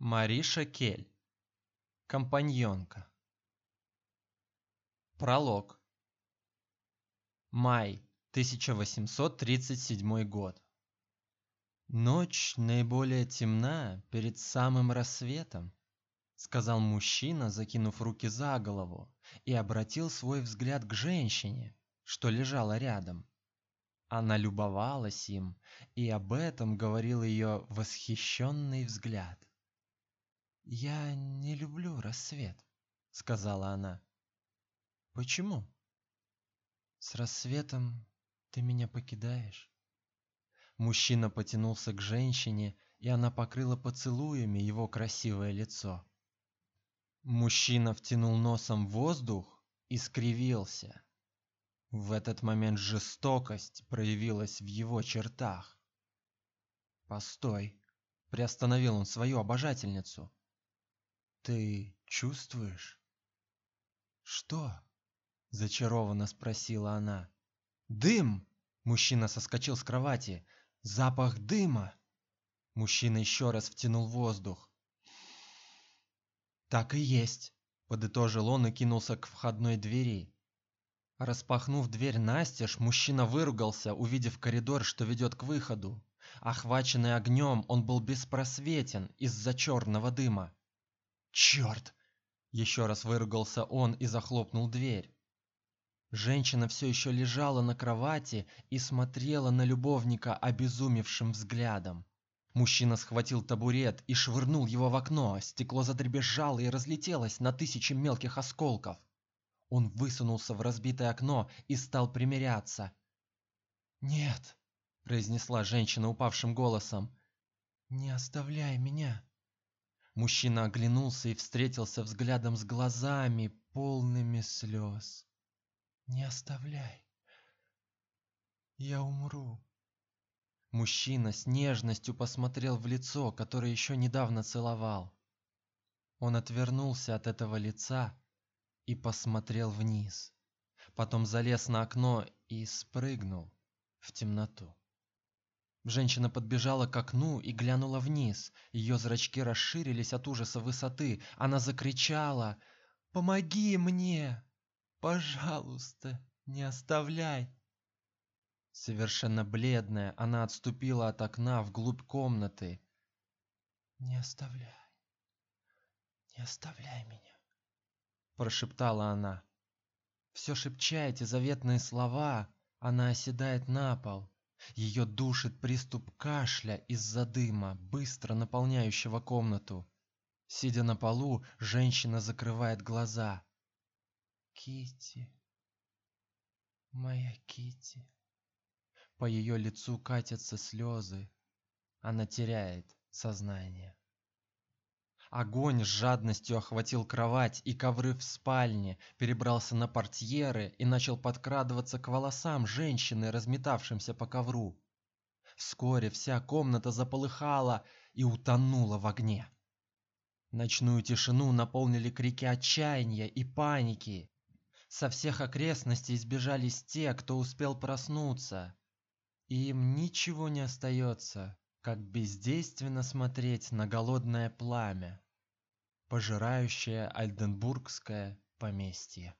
Мариша Кель. Компаньонка. Пролог. Май 1837 год. Ночь наиболее темна перед самым рассветом, сказал мужчина, закинув руки за голову, и обратил свой взгляд к женщине, что лежала рядом. Она любовалась им, и об этом говорил ее восхищенный взгляд. Я не люблю рассвет, сказала она. Почему? С рассветом ты меня покидаешь. Мужчина потянулся к женщине, и она покрыла поцелуями его красивое лицо. Мужчина втянул носом воздух и скривился. В этот момент жестокость проявилась в его чертах. Постой, приостановил он свою обожательницу. Ты чувствуешь? Что? зачарованно спросила она. Дым! Мужчина соскочил с кровати. Запах дыма. Мужчина еще раз втянул воздух. Так и есть, подытожил он и кинулся к входной двери. Распахнув дверь настежь, мужчина выругался, увидев коридор, что ведет к выходу. Охваченный огнем, он был беспросветен из-за черного дыма. Черт! Еще раз выругался он и захлопнул дверь. Женщина все еще лежала на кровати и смотрела на любовника обезумевшим взглядом. Мужчина схватил табурет и швырнул его в окно. Стекло задребезжало и разлетелось на тысячи мелких осколков. Он высунулся в разбитое окно и стал примиряться. "Нет", произнесла женщина упавшим голосом. "Не оставляй меня". Мужчина оглянулся и встретился взглядом с глазами, полными слез. Не оставляй. Я умру. Мужчина с нежностью посмотрел в лицо, которое еще недавно целовал. Он отвернулся от этого лица и посмотрел вниз. Потом залез на окно и спрыгнул в темноту. Женщина подбежала к окну и глянула вниз. Ее зрачки расширились от ужаса высоты. Она закричала: "Помоги мне! Пожалуйста, не оставляй!" Совершенно бледная, она отступила от окна вглубь комнаты. "Не оставляй. Не оставляй меня", прошептала она. Все шепча эти заветные слова, она оседает на пол. Ее душит приступ кашля из-за дыма, быстро наполняющего комнату. Сидя на полу, женщина закрывает глаза. Кити, моя Кити. По ее лицу катятся слезы. Она теряет сознание. Огонь с жадностью охватил кровать и ковры в спальне, перебрался на портьеры и начал подкрадываться к волосам женщины, разметавшимся по ковру. Вскоре вся комната заполыхала и утонула в огне. Ночную тишину наполнили крики отчаяния и паники. Со всех окрестностей сбежались те, кто успел проснуться. И им ничего не остается, как бездейственно смотреть на голодное пламя, пожирающее Альденбургское поместье.